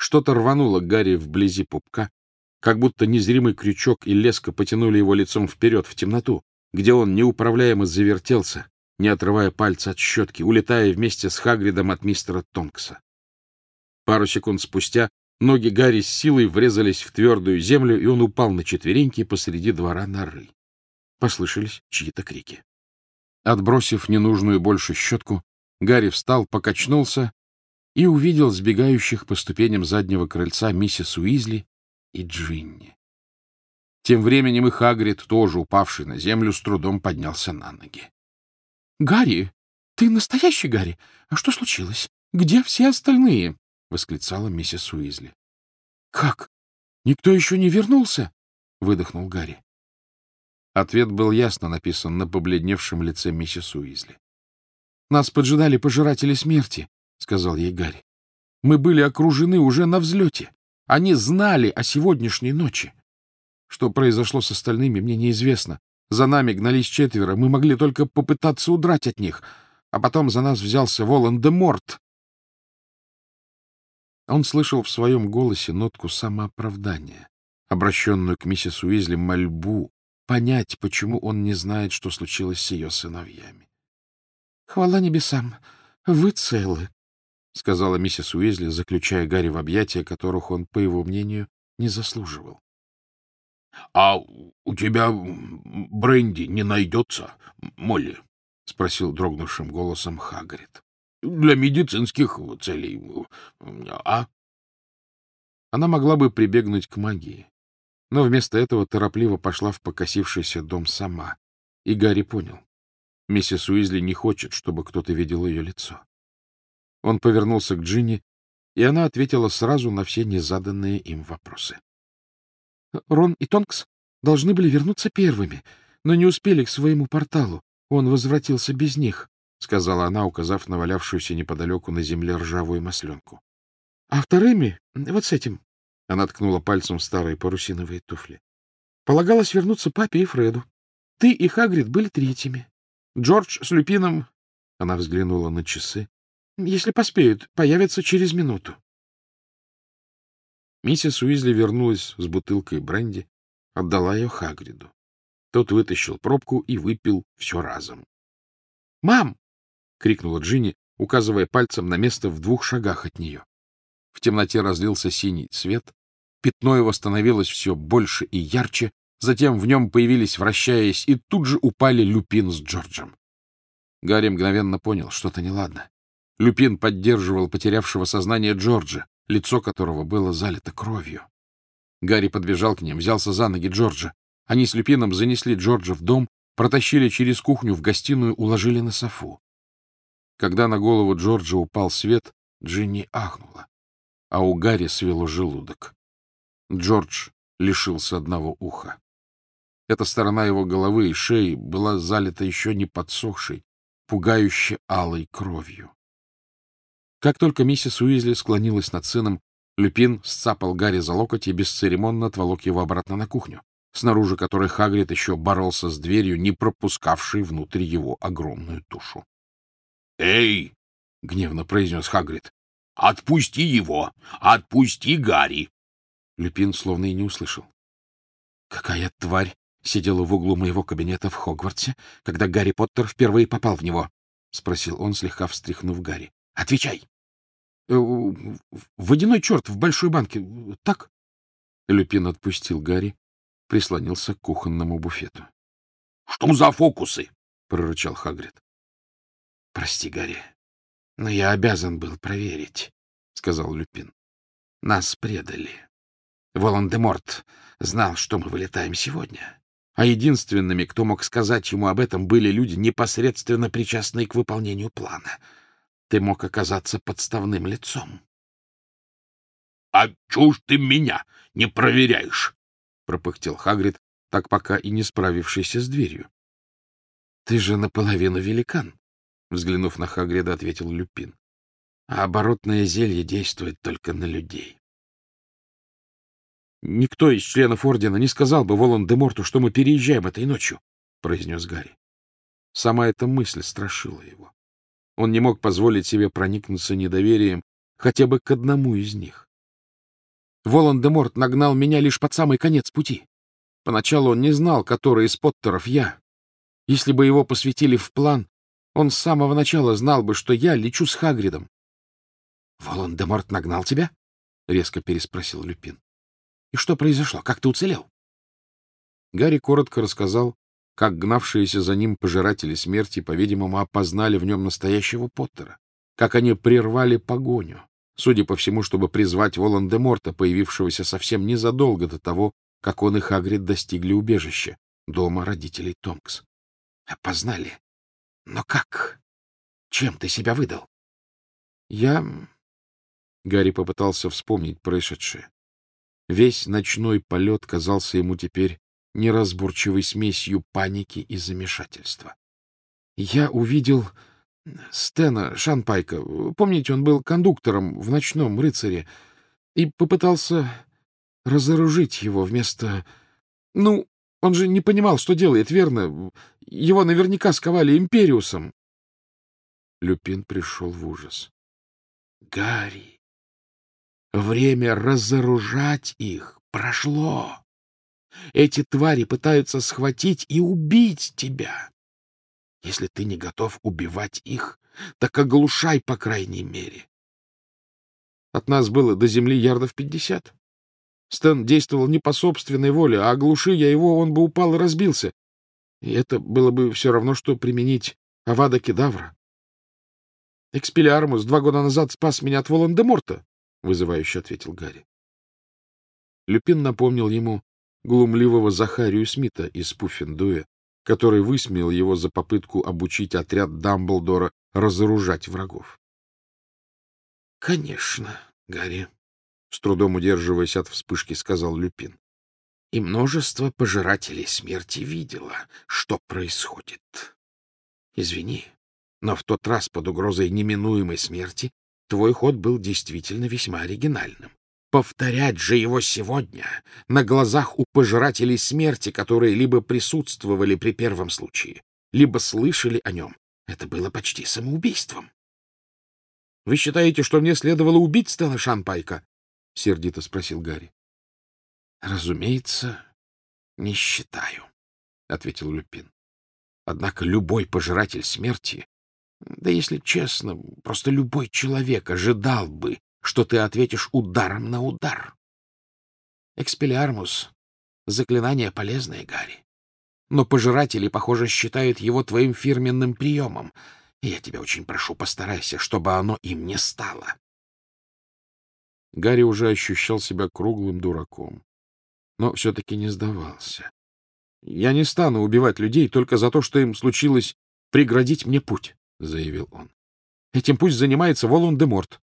Что-то рвануло Гарри вблизи пупка, как будто незримый крючок и леска потянули его лицом вперед в темноту, где он неуправляемо завертелся, не отрывая пальца от щетки, улетая вместе с Хагридом от мистера Тонкса. Пару секунд спустя ноги Гарри с силой врезались в твердую землю, и он упал на четвереньки посреди двора норы. Послышались чьи-то крики. Отбросив ненужную больше щетку, Гарри встал, покачнулся и увидел сбегающих по ступеням заднего крыльца миссис Уизли и Джинни. Тем временем и Хагрид, тоже упавший на землю, с трудом поднялся на ноги. — Гарри, ты настоящий Гарри? А что случилось? Где все остальные? — восклицала миссис Уизли. — Как? Никто еще не вернулся? — выдохнул Гарри. Ответ был ясно написан на побледневшем лице миссис Уизли. — Нас поджидали пожиратели смерти, — сказал ей Гарри. — Мы были окружены уже на взлете. Они знали о сегодняшней ночи. Что произошло с остальными, мне неизвестно. За нами гнались четверо, мы могли только попытаться удрать от них, а потом за нас взялся Волан-де-Морт. Он слышал в своем голосе нотку самооправдания, обращенную к миссис Уизли мольбу понять, почему он не знает, что случилось с ее сыновьями. — Хвала небесам, вы целы, — сказала миссис Уизли, заключая Гарри в объятия, которых он, по его мнению, не заслуживал. — А у тебя бренди не найдется, Молли? — спросил дрогнувшим голосом Хагрид. — Для медицинских целей, а? Она могла бы прибегнуть к магии, но вместо этого торопливо пошла в покосившийся дом сама, и Гарри понял. Миссис Уизли не хочет, чтобы кто-то видел ее лицо. Он повернулся к Джинни, и она ответила сразу на все незаданные им вопросы. — Рон и Тонкс должны были вернуться первыми, но не успели к своему порталу. Он возвратился без них, — сказала она, указав на валявшуюся неподалеку на земле ржавую масленку. — А вторыми, вот с этим, — она ткнула пальцем старые парусиновые туфли, — полагалось вернуться папе и Фреду. Ты и Хагрид были третьими. Джордж с Люпином... Она взглянула на часы. Если поспеют, появятся через минуту. Миссис Уизли вернулась с бутылкой бренди, отдала ее Хагриду. Тот вытащил пробку и выпил все разом. «Мам!» — крикнула Джинни, указывая пальцем на место в двух шагах от нее. В темноте разлился синий цвет, пятно его становилось все больше и ярче, затем в нем появились, вращаясь, и тут же упали Люпин с Джорджем. Гарри мгновенно понял, что-то неладно. Люпин поддерживал потерявшего сознание Джорджа, лицо которого было залито кровью. Гарри подбежал к ним, взялся за ноги Джорджа. Они с Люпином занесли Джорджа в дом, протащили через кухню в гостиную, уложили на софу. Когда на голову Джорджа упал свет, Джинни ахнула, а у Гарри свело желудок. Джордж лишился одного уха. Эта сторона его головы и шеи была залита еще не подсохшей, пугающе алой кровью. Как только миссис Уизли склонилась над сыном, Люпин сцапал Гарри за локоть и бесцеремонно отволок его обратно на кухню, снаружи которой Хагрид еще боролся с дверью, не пропускавшей внутрь его огромную тушу. «Эй!» — гневно произнес Хагрид. «Отпусти его! Отпусти Гарри!» Люпин словно и не услышал. «Какая тварь сидела в углу моего кабинета в Хогвартсе, когда Гарри Поттер впервые попал в него?» — спросил он, слегка встряхнув Гарри. Отвечай. Э, — Водяной черт в большой банке. Так? Люпин отпустил Гарри, прислонился к кухонному буфету. — Что за фокусы? — прорычал Хагрид. — Прости, Гарри, но я обязан был проверить, — сказал Люпин. — Нас предали. Волан-де-Морт знал, что мы вылетаем сегодня. А единственными, кто мог сказать ему об этом, были люди, непосредственно причастные к выполнению плана — ты мог оказаться подставным лицом. — А чушь ты меня не проверяешь? — пропыхтел Хагрид, так пока и не справившийся с дверью. — Ты же наполовину великан, — взглянув на Хагрида, ответил Люпин. — А оборотное зелье действует только на людей. — Никто из членов Ордена не сказал бы Волан-де-Морту, что мы переезжаем этой ночью, — произнес Гарри. Сама эта мысль страшила его. Он не мог позволить себе проникнуться недоверием хотя бы к одному из них. Волан-де-Морт нагнал меня лишь под самый конец пути. Поначалу он не знал, который из Поттеров я. Если бы его посвятили в план, он с самого начала знал бы, что я лечу с Хагридом. — Волан-де-Морт нагнал тебя? — резко переспросил Люпин. — И что произошло? Как ты уцелел? Гарри коротко рассказал, как гнавшиеся за ним пожиратели смерти, по-видимому, опознали в нем настоящего Поттера, как они прервали погоню, судя по всему, чтобы призвать Волан-де-Морта, появившегося совсем незадолго до того, как он и Хагрид достигли убежища, дома родителей Тонкс. Опознали. Но как? Чем ты себя выдал? Я... Гарри попытался вспомнить происшедшее. Весь ночной полет казался ему теперь неразборчивой смесью паники и замешательства. Я увидел Стена Шанпайка. Помните, он был кондуктором в «Ночном рыцаре» и попытался разоружить его вместо... Ну, он же не понимал, что делает, верно? Его наверняка сковали Империусом. Люпин пришел в ужас. — Гарри, время разоружать их прошло. Эти твари пытаются схватить и убить тебя. Если ты не готов убивать их, так оглушай, по крайней мере. От нас было до земли ярдов пятьдесят. Стэн действовал не по собственной воле, а оглуши я его, он бы упал и разбился. И это было бы все равно, что применить Авада Кедавра. Экспелиармус два года назад спас меня от Волан-де-Морта, — вызывающе ответил Гарри. Люпин напомнил ему глумливого Захарию Смита из Пуффендуя, который высмеял его за попытку обучить отряд Дамблдора разоружать врагов. — Конечно, Гарри, — с трудом удерживаясь от вспышки, сказал Люпин. — И множество пожирателей смерти видело, что происходит. Извини, но в тот раз под угрозой неминуемой смерти твой ход был действительно весьма оригинальным. Повторять же его сегодня на глазах у пожирателей смерти, которые либо присутствовали при первом случае, либо слышали о нем, это было почти самоубийством. — Вы считаете, что мне следовало убить Стелла Шанпайка? — сердито спросил Гарри. — Разумеется, не считаю, — ответил Люпин. Однако любой пожиратель смерти, да если честно, просто любой человек ожидал бы, что ты ответишь ударом на удар. Экспелиармус — заклинание полезное, Гарри. Но пожиратели, похоже, считают его твоим фирменным приемом, я тебя очень прошу, постарайся, чтобы оно им не стало. Гарри уже ощущал себя круглым дураком, но все-таки не сдавался. — Я не стану убивать людей только за то, что им случилось преградить мне путь, — заявил он. — Этим пусть занимается Волан-де-Морт.